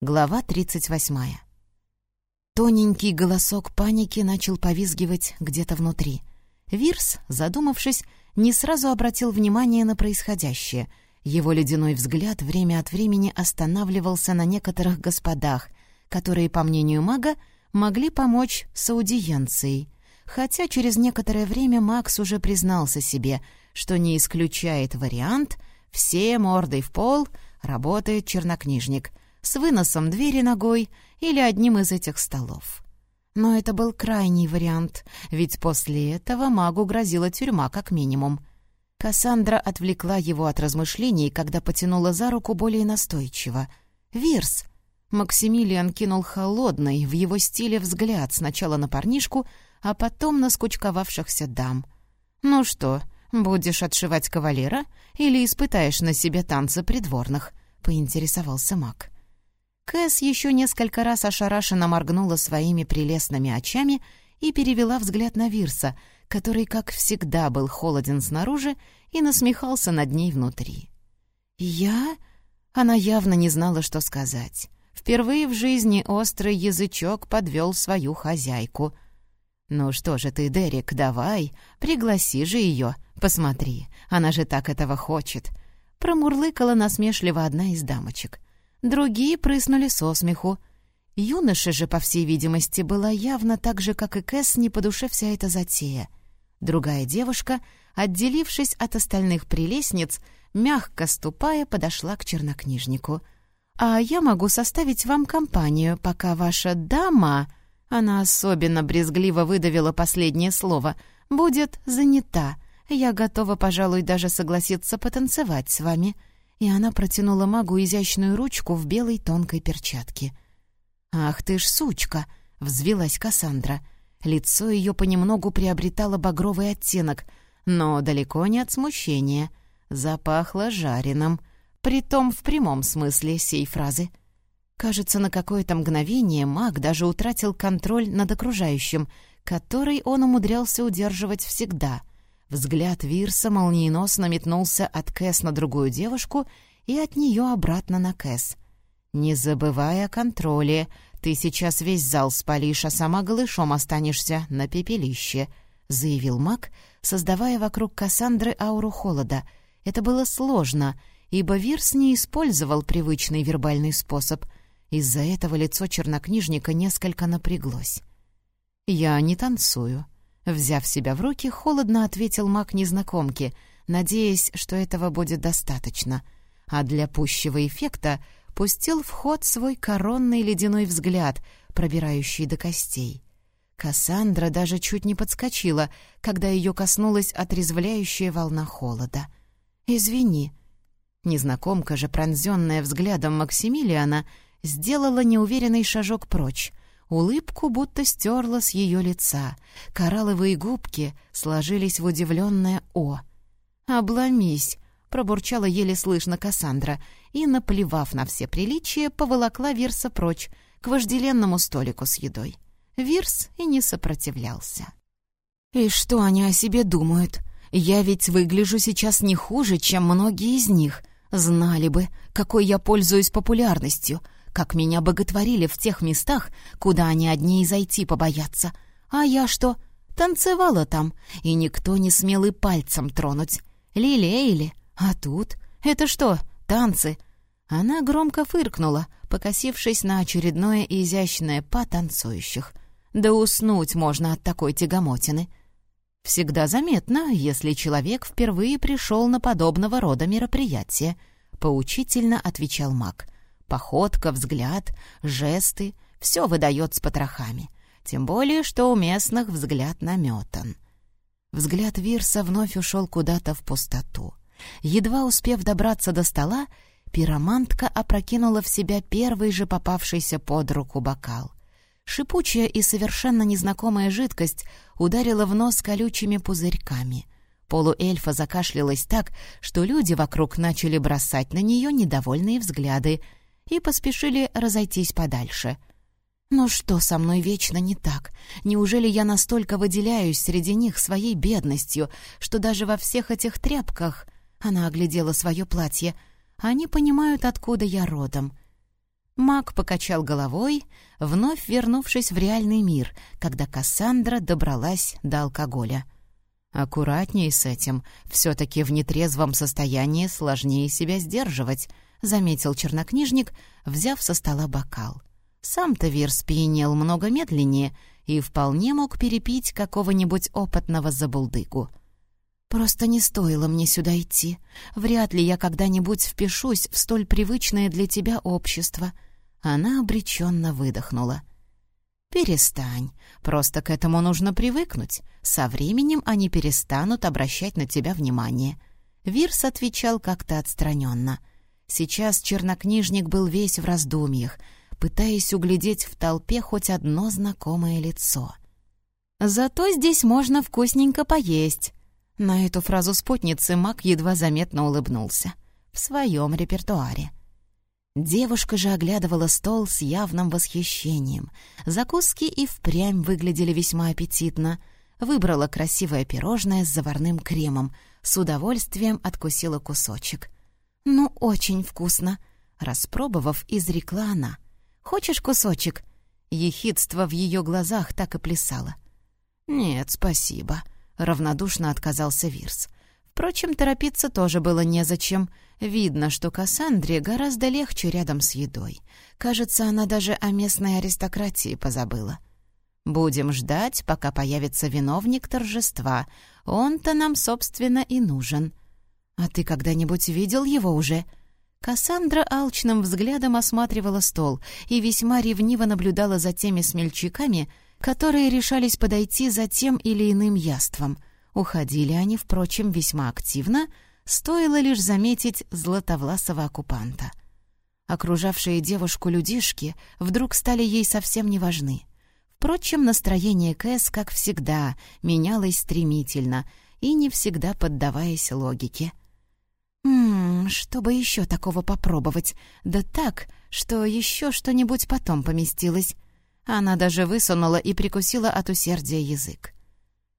Глава 38. Тоненький голосок паники начал повизгивать где-то внутри. Вирс, задумавшись, не сразу обратил внимание на происходящее. Его ледяной взгляд время от времени останавливался на некоторых господах, которые, по мнению мага, могли помочь с аудиенцией. Хотя через некоторое время Макс уже признался себе, что не исключает вариант «все мордой в пол» работает чернокнижник — с выносом двери ногой или одним из этих столов. Но это был крайний вариант, ведь после этого магу грозила тюрьма как минимум. Кассандра отвлекла его от размышлений, когда потянула за руку более настойчиво. «Вирс!» Максимилиан кинул холодный, в его стиле взгляд сначала на парнишку, а потом на скучковавшихся дам. «Ну что, будешь отшивать кавалера или испытаешь на себе танцы придворных?» — поинтересовался маг. Кэс еще несколько раз ошарашенно моргнула своими прелестными очами и перевела взгляд на Вирса, который, как всегда, был холоден снаружи и насмехался над ней внутри. «Я?» Она явно не знала, что сказать. Впервые в жизни острый язычок подвел свою хозяйку. «Ну что же ты, Дерек, давай, пригласи же ее, посмотри, она же так этого хочет», — промурлыкала насмешливо одна из дамочек — Другие прыснули со смеху. Юноше же, по всей видимости, была явно так же, как и Кэс, не по душе вся эта затея. Другая девушка, отделившись от остальных прелестниц, мягко ступая, подошла к чернокнижнику. «А я могу составить вам компанию, пока ваша дама...» Она особенно брезгливо выдавила последнее слово. «Будет занята. Я готова, пожалуй, даже согласиться потанцевать с вами» и она протянула магу изящную ручку в белой тонкой перчатке. «Ах ты ж сучка!» — взвилась Кассандра. Лицо ее понемногу приобретало багровый оттенок, но далеко не от смущения. Запахло жареным, притом в прямом смысле сей фразы. Кажется, на какое-то мгновение маг даже утратил контроль над окружающим, который он умудрялся удерживать всегда — Взгляд Вирса молниеносно метнулся от Кэс на другую девушку и от нее обратно на Кэс. «Не забывай о контроле. Ты сейчас весь зал спалишь, а сама голышом останешься на пепелище», — заявил маг, создавая вокруг Кассандры ауру холода. Это было сложно, ибо Вирс не использовал привычный вербальный способ. Из-за этого лицо чернокнижника несколько напряглось. «Я не танцую», Взяв себя в руки, холодно ответил маг незнакомки, надеясь, что этого будет достаточно. А для пущего эффекта пустил в ход свой коронный ледяной взгляд, пробирающий до костей. Кассандра даже чуть не подскочила, когда ее коснулась отрезвляющая волна холода. «Извини». Незнакомка же, пронзенная взглядом Максимилиана, сделала неуверенный шажок прочь, Улыбку будто стерла с ее лица. Коралловые губки сложились в удивленное «О». «Обломись!» — пробурчала еле слышно Кассандра и, наплевав на все приличия, поволокла Вирса прочь, к вожделенному столику с едой. Вирс и не сопротивлялся. «И что они о себе думают? Я ведь выгляжу сейчас не хуже, чем многие из них. Знали бы, какой я пользуюсь популярностью как меня боготворили в тех местах, куда они одни и зайти побоятся. А я что? Танцевала там, и никто не смел и пальцем тронуть. Лилеяли. А тут? Это что, танцы? Она громко фыркнула, покосившись на очередное изящное па танцующих. Да уснуть можно от такой тягомотины. Всегда заметно, если человек впервые пришел на подобного рода мероприятие, поучительно отвечал маг — Походка, взгляд, жесты — все выдает с потрохами. Тем более, что у местных взгляд наметан. Взгляд Вирса вновь ушел куда-то в пустоту. Едва успев добраться до стола, пиромантка опрокинула в себя первый же попавшийся под руку бокал. Шипучая и совершенно незнакомая жидкость ударила в нос колючими пузырьками. Полуэльфа закашлялась так, что люди вокруг начали бросать на нее недовольные взгляды — и поспешили разойтись подальше. «Ну что со мной вечно не так? Неужели я настолько выделяюсь среди них своей бедностью, что даже во всех этих тряпках...» Она оглядела свое платье. «Они понимают, откуда я родом». Маг покачал головой, вновь вернувшись в реальный мир, когда Кассандра добралась до алкоголя. «Аккуратней с этим. Все-таки в нетрезвом состоянии сложнее себя сдерживать», — заметил чернокнижник, взяв со стола бокал. Сам-то Вирс пьянел много медленнее и вполне мог перепить какого-нибудь опытного забулдыгу. «Просто не стоило мне сюда идти. Вряд ли я когда-нибудь впишусь в столь привычное для тебя общество». Она обреченно выдохнула. «Перестань. Просто к этому нужно привыкнуть. Со временем они перестанут обращать на тебя внимание». Вирс отвечал как-то отстраненно. Сейчас чернокнижник был весь в раздумьях, пытаясь углядеть в толпе хоть одно знакомое лицо. «Зато здесь можно вкусненько поесть», на эту фразу спутницы Мак едва заметно улыбнулся. В своем репертуаре. Девушка же оглядывала стол с явным восхищением. Закуски и впрямь выглядели весьма аппетитно. Выбрала красивое пирожное с заварным кремом. С удовольствием откусила кусочек. «Ну, очень вкусно!» Распробовав, изрекла она. «Хочешь кусочек?» Ехидство в ее глазах так и плясало. «Нет, спасибо», равнодушно отказался Вирс. Впрочем, торопиться тоже было незачем. Видно, что Кассандре гораздо легче рядом с едой. Кажется, она даже о местной аристократии позабыла. «Будем ждать, пока появится виновник торжества. Он-то нам, собственно, и нужен». «А ты когда-нибудь видел его уже?» Кассандра алчным взглядом осматривала стол и весьма ревниво наблюдала за теми смельчаками, которые решались подойти за тем или иным яством. Уходили они, впрочем, весьма активно, стоило лишь заметить златовласого оккупанта. Окружавшие девушку людишки вдруг стали ей совсем не важны. Впрочем, настроение Кэс, как всегда, менялось стремительно и не всегда поддаваясь логике. «Ммм, чтобы еще такого попробовать, да так, что еще что-нибудь потом поместилось», она даже высунула и прикусила от усердия язык.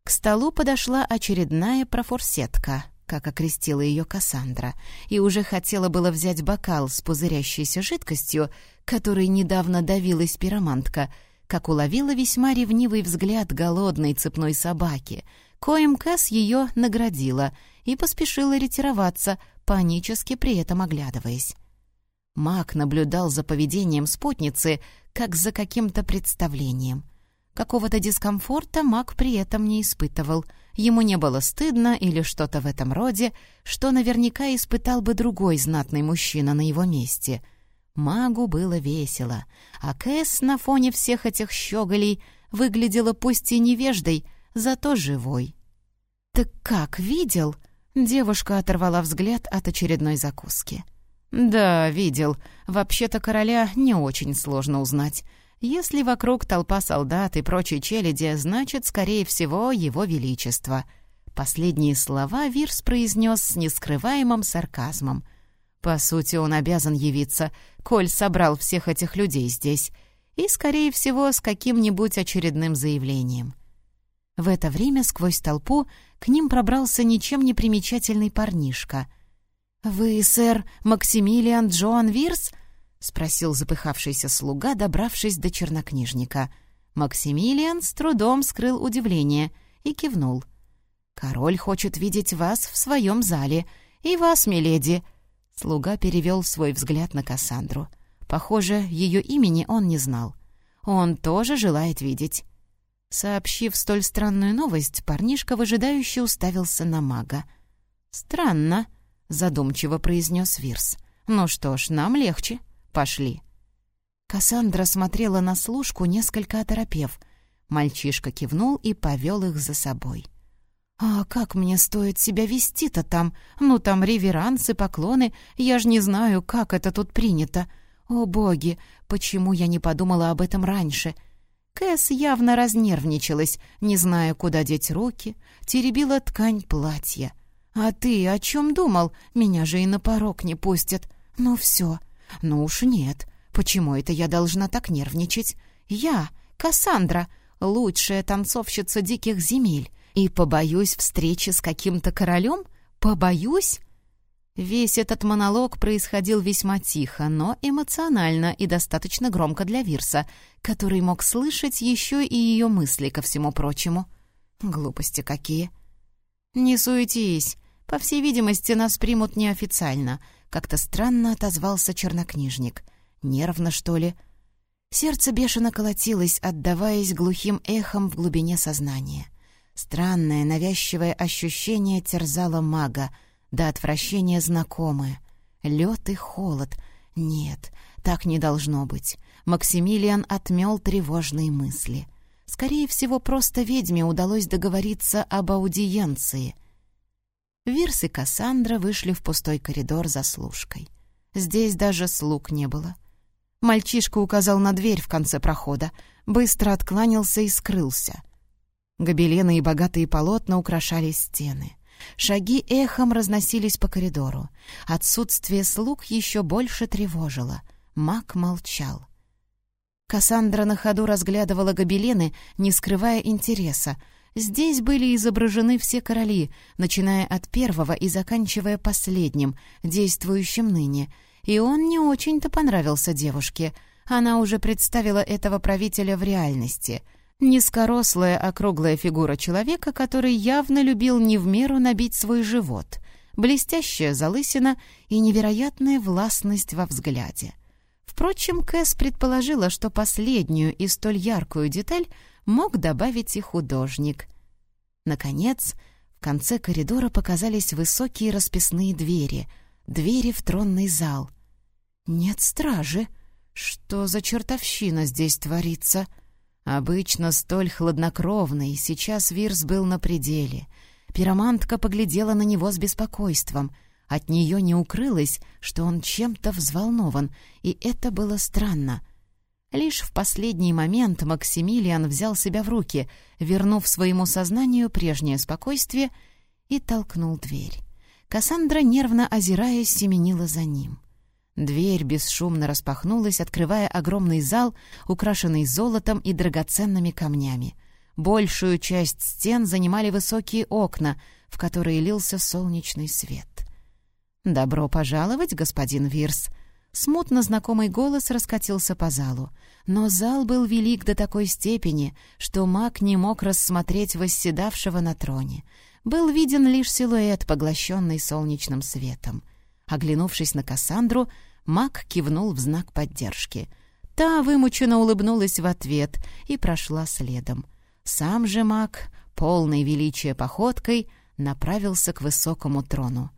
К столу подошла очередная профорсетка, как окрестила ее Кассандра, и уже хотела было взять бокал с пузырящейся жидкостью, которой недавно давилась пиромантка, как уловила весьма ревнивый взгляд голодной цепной собаки, коим Касс ее наградила и поспешила ретироваться, панически при этом оглядываясь. Маг наблюдал за поведением спутницы, как за каким-то представлением. Какого-то дискомфорта маг при этом не испытывал. Ему не было стыдно или что-то в этом роде, что наверняка испытал бы другой знатный мужчина на его месте. Магу было весело, а Кэс на фоне всех этих щеголей выглядела пусть и невеждой, зато живой. «Так как, видел?» Девушка оторвала взгляд от очередной закуски. «Да, видел. Вообще-то короля не очень сложно узнать. Если вокруг толпа солдат и прочей челяди, значит, скорее всего, его величество». Последние слова Вирс произнес с нескрываемым сарказмом. По сути, он обязан явиться, коль собрал всех этих людей здесь, и, скорее всего, с каким-нибудь очередным заявлением. В это время сквозь толпу к ним пробрался ничем не примечательный парнишка — «Вы, сэр Максимилиан Джоан Вирс?» — спросил запыхавшийся слуга, добравшись до чернокнижника. Максимилиан с трудом скрыл удивление и кивнул. «Король хочет видеть вас в своем зале. И вас, миледи!» Слуга перевел свой взгляд на Кассандру. Похоже, ее имени он не знал. Он тоже желает видеть. Сообщив столь странную новость, парнишка выжидающе уставился на мага. «Странно», — задумчиво произнес Вирс. «Ну что ж, нам легче. Пошли». Кассандра смотрела на служку, несколько оторопев. Мальчишка кивнул и повел их за собой. «А как мне стоит себя вести-то там? Ну, там реверансы, поклоны. Я ж не знаю, как это тут принято. О, боги, почему я не подумала об этом раньше?» Кэс явно разнервничалась, не зная, куда деть руки, теребила ткань платья. «А ты о чем думал? Меня же и на порог не пустят. Ну все. Ну уж нет. Почему это я должна так нервничать? Я, Кассандра, лучшая танцовщица диких земель, и побоюсь встречи с каким-то королем? Побоюсь?» Весь этот монолог происходил весьма тихо, но эмоционально и достаточно громко для Вирса, который мог слышать еще и ее мысли ко всему прочему. Глупости какие. «Не суетись. По всей видимости, нас примут неофициально», — как-то странно отозвался чернокнижник. «Нервно, что ли?» Сердце бешено колотилось, отдаваясь глухим эхом в глубине сознания. Странное, навязчивое ощущение терзало мага — до отвращения знакомые. Лед и холод. Нет, так не должно быть. Максимилиан отмел тревожные мысли. Скорее всего, просто ведьме удалось договориться об аудиенции. Вирс и Кассандра вышли в пустой коридор за служкой. Здесь даже слуг не было. Мальчишка указал на дверь в конце прохода, быстро откланялся и скрылся. Гобелены и богатые полотна украшали стены. Шаги эхом разносились по коридору. Отсутствие слуг еще больше тревожило. Мак молчал. Кассандра на ходу разглядывала гобелены, не скрывая интереса. Здесь были изображены все короли, начиная от первого и заканчивая последним, действующим ныне. И он не очень-то понравился девушке. Она уже представила этого правителя в реальности — Низкорослая округлая фигура человека, который явно любил не в меру набить свой живот, блестящая залысина и невероятная властность во взгляде. Впрочем, Кэс предположила, что последнюю и столь яркую деталь мог добавить и художник. Наконец, в конце коридора показались высокие расписные двери, двери в тронный зал. «Нет стражи! Что за чертовщина здесь творится?» Обычно столь хладнокровный, сейчас Вирс был на пределе. Пиромантка поглядела на него с беспокойством. От нее не укрылось, что он чем-то взволнован, и это было странно. Лишь в последний момент Максимилиан взял себя в руки, вернув своему сознанию прежнее спокойствие, и толкнул дверь. Кассандра, нервно озираясь, семенила за ним. Дверь бесшумно распахнулась, открывая огромный зал, украшенный золотом и драгоценными камнями. Большую часть стен занимали высокие окна, в которые лился солнечный свет. «Добро пожаловать, господин Вирс!» Смутно знакомый голос раскатился по залу. Но зал был велик до такой степени, что маг не мог рассмотреть восседавшего на троне. Был виден лишь силуэт, поглощенный солнечным светом. Оглянувшись на Кассандру, Мак кивнул в знак поддержки. Та вымученно улыбнулась в ответ и прошла следом. Сам же Мак, полной величия походкой, направился к высокому трону.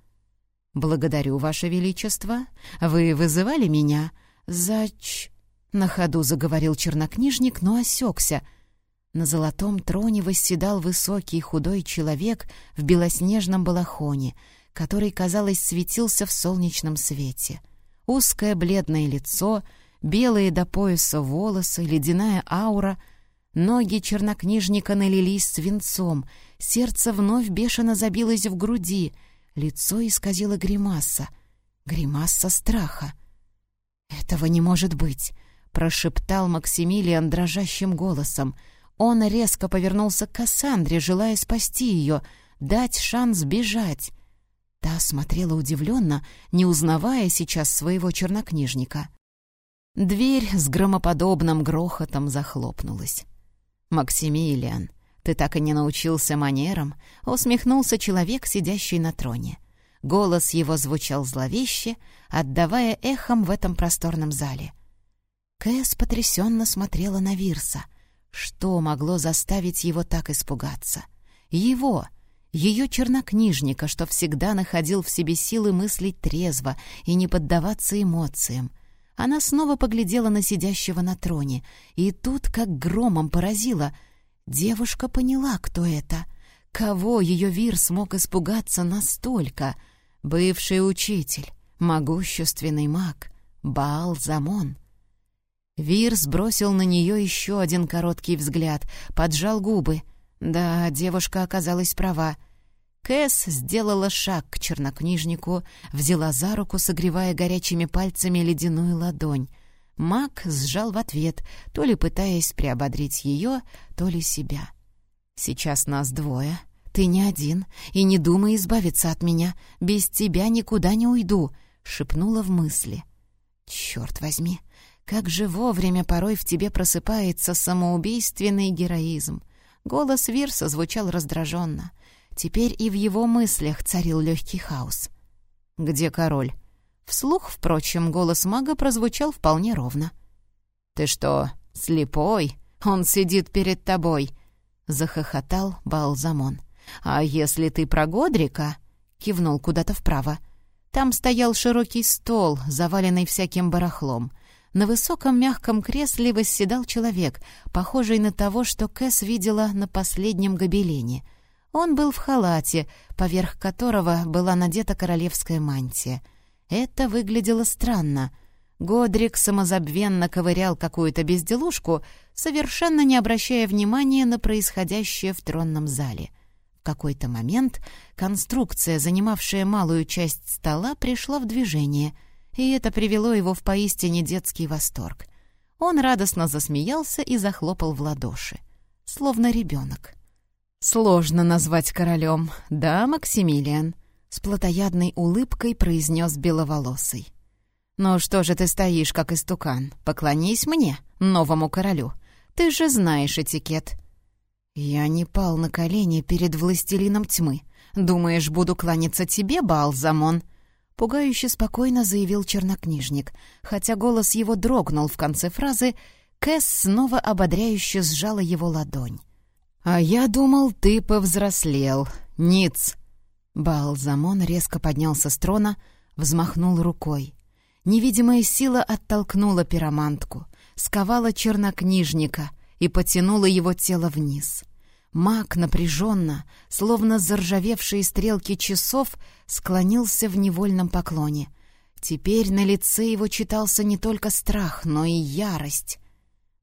«Благодарю, Ваше Величество. Вы вызывали меня?» «Зач...» — на ходу заговорил чернокнижник, но осекся. На золотом троне восседал высокий худой человек в белоснежном балахоне, который, казалось, светился в солнечном свете — Узкое бледное лицо, белые до пояса волосы, ледяная аура. Ноги чернокнижника налились свинцом, сердце вновь бешено забилось в груди, лицо исказило гримаса, гримаса страха. «Этого не может быть!» — прошептал Максимилиан дрожащим голосом. Он резко повернулся к Кассандре, желая спасти ее, дать шанс бежать. Та смотрела удивленно, не узнавая сейчас своего чернокнижника. Дверь с громоподобным грохотом захлопнулась. «Максимилиан, ты так и не научился манерам?» — усмехнулся человек, сидящий на троне. Голос его звучал зловеще, отдавая эхом в этом просторном зале. Кэс потрясенно смотрела на Вирса. Что могло заставить его так испугаться? Его — ее чернокнижника, что всегда находил в себе силы мыслить трезво и не поддаваться эмоциям. Она снова поглядела на сидящего на троне, и тут, как громом поразила, девушка поняла, кто это. Кого ее Вир смог испугаться настолько? Бывший учитель, могущественный маг, Баал Замон. Вир сбросил на нее еще один короткий взгляд, поджал губы — да, девушка оказалась права. Кэс сделала шаг к чернокнижнику, взяла за руку, согревая горячими пальцами ледяную ладонь. Мак сжал в ответ, то ли пытаясь приободрить ее, то ли себя. «Сейчас нас двое. ты не один, и не думай избавиться от меня. Без тебя никуда не уйду», — шепнула в мысли. «Черт возьми, как же вовремя порой в тебе просыпается самоубийственный героизм». Голос Вирса звучал раздраженно. Теперь и в его мыслях царил легкий хаос. «Где король?» Вслух, впрочем, голос мага прозвучал вполне ровно. «Ты что, слепой? Он сидит перед тобой!» — захохотал Балзамон. «А если ты про Годрика?» — кивнул куда-то вправо. Там стоял широкий стол, заваленный всяким барахлом. На высоком мягком кресле восседал человек, похожий на того, что Кэс видела на последнем гобелене. Он был в халате, поверх которого была надета королевская мантия. Это выглядело странно. Годрик самозабвенно ковырял какую-то безделушку, совершенно не обращая внимания на происходящее в тронном зале. В какой-то момент конструкция, занимавшая малую часть стола, пришла в движение, и это привело его в поистине детский восторг. Он радостно засмеялся и захлопал в ладоши, словно ребенок. «Сложно назвать королем, да, Максимилиан?» с плотоядной улыбкой произнес беловолосый. «Ну что же ты стоишь, как истукан? Поклонись мне, новому королю. Ты же знаешь этикет». «Я не пал на колени перед властелином тьмы. Думаешь, буду кланяться тебе, Балзамон?» Пугающе спокойно заявил чернокнижник. Хотя голос его дрогнул в конце фразы, Кэс снова ободряюще сжала его ладонь. «А я думал, ты повзрослел. Ниц!» Балзамон резко поднялся с трона, взмахнул рукой. Невидимая сила оттолкнула пиромантку, сковала чернокнижника и потянула его тело вниз. Маг напряженно, словно заржавевшие стрелки часов, склонился в невольном поклоне. Теперь на лице его читался не только страх, но и ярость.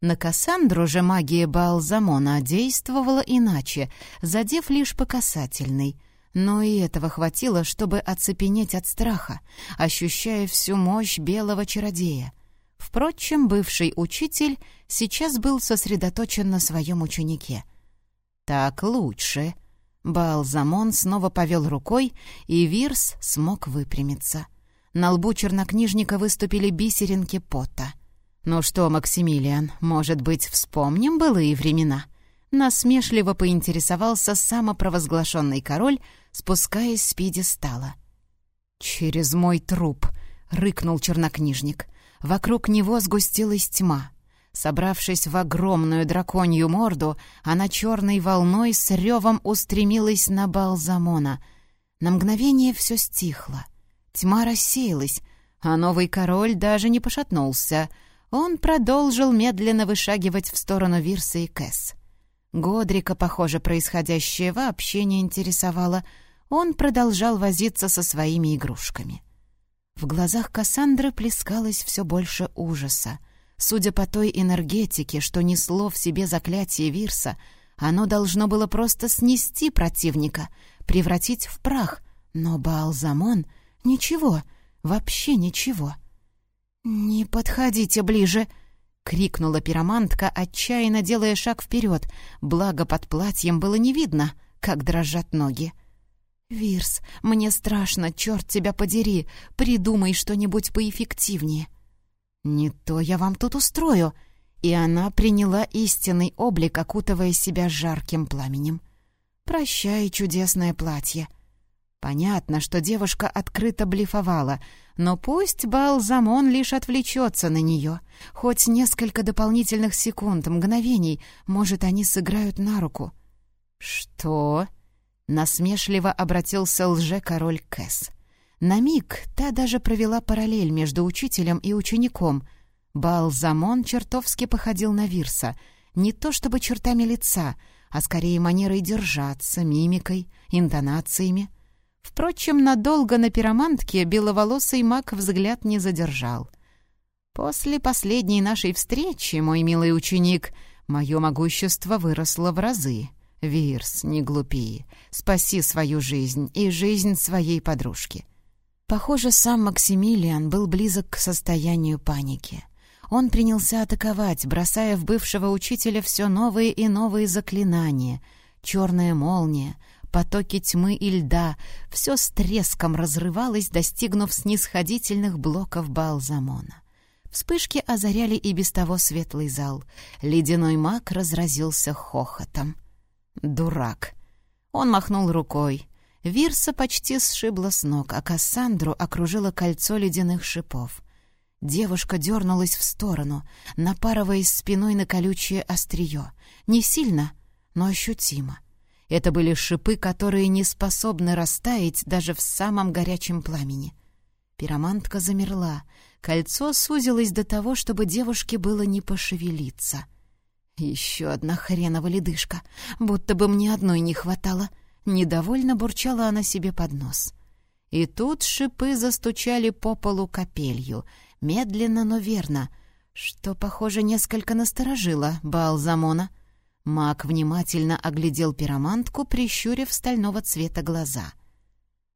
На Кассандру же магия Балзамона действовала иначе, задев лишь по касательной — но и этого хватило, чтобы оцепенеть от страха, ощущая всю мощь белого чародея. Впрочем, бывший учитель сейчас был сосредоточен на своем ученике. «Так лучше». Балзамон снова повел рукой, и Вирс смог выпрямиться. На лбу чернокнижника выступили бисеринки пота. «Ну что, Максимилиан, может быть, вспомним былые времена?» Насмешливо поинтересовался самопровозглашенный король, спускаясь с пьедестала. «Через мой труп!» — рыкнул чернокнижник. Вокруг него сгустилась тьма. Собравшись в огромную драконью морду, она черной волной с ревом устремилась на Балзамона. На мгновение все стихло. Тьма рассеялась, а новый король даже не пошатнулся. Он продолжил медленно вышагивать в сторону Вирса и Кэс. Годрика, похоже, происходящее вообще не интересовало. Он продолжал возиться со своими игрушками. В глазах Кассандры плескалось все больше ужаса. Судя по той энергетике, что несло в себе заклятие Вирса, оно должно было просто снести противника, превратить в прах. Но Баалзамон — ничего, вообще ничего. «Не подходите ближе!» крикнула пиромантка, отчаянно делая шаг вперед, благо под платьем было не видно, как дрожат ноги. «Вирс, мне страшно, черт тебя подери, придумай что-нибудь поэффективнее». «Не то я вам тут устрою», и она приняла истинный облик, окутывая себя жарким пламенем. «Прощай, чудесное платье». Понятно, что девушка открыто блефовала, но пусть Балзамон лишь отвлечется на нее. Хоть несколько дополнительных секунд, мгновений, может, они сыграют на руку. «Что?» — насмешливо обратился лже-король Кэс. На миг та даже провела параллель между учителем и учеником. Балзамон чертовски походил на Вирса, не то чтобы чертами лица, а скорее манерой держаться, мимикой, интонациями — Впрочем, надолго на пиромантке беловолосый маг взгляд не задержал. «После последней нашей встречи, мой милый ученик, мое могущество выросло в разы. Вирс, не глупи, спаси свою жизнь и жизнь своей подружки». Похоже, сам Максимилиан был близок к состоянию паники. Он принялся атаковать, бросая в бывшего учителя все новые и новые заклинания. Черная молния, потоки тьмы и льда, все с треском разрывалось, достигнув снисходительных блоков Балзамона. Вспышки озаряли и без того светлый зал. Ледяной маг разразился хохотом. «Дурак!» Он махнул рукой. Вирса почти сшибла с ног, а Кассандру окружило кольцо ледяных шипов. Девушка дернулась в сторону, напарываясь спиной на колючее острие. Не сильно, но ощутимо. Это были шипы, которые не способны растаять даже в самом горячем пламени. Пиромантка замерла. Кольцо сузилось до того, чтобы девушке было не пошевелиться. Еще одна хренова ледышка, будто бы мне одной не хватало. Недовольно бурчала она себе под нос. И тут шипы застучали по полу капелью, медленно, но верно, что, похоже, несколько насторожило Баалзамона. Маг внимательно оглядел пиромантку, прищурив стального цвета глаза.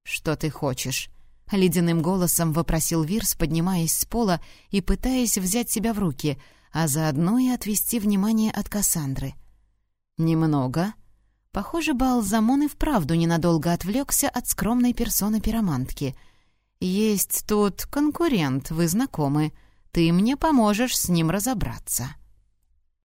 «Что ты хочешь?» — ледяным голосом вопросил Вирс, поднимаясь с пола и пытаясь взять себя в руки, а заодно и отвести внимание от Кассандры. «Немного». Похоже, Балзамон и вправду ненадолго отвлекся от скромной персоны пиромантки. «Есть тут конкурент, вы знакомы. Ты мне поможешь с ним разобраться».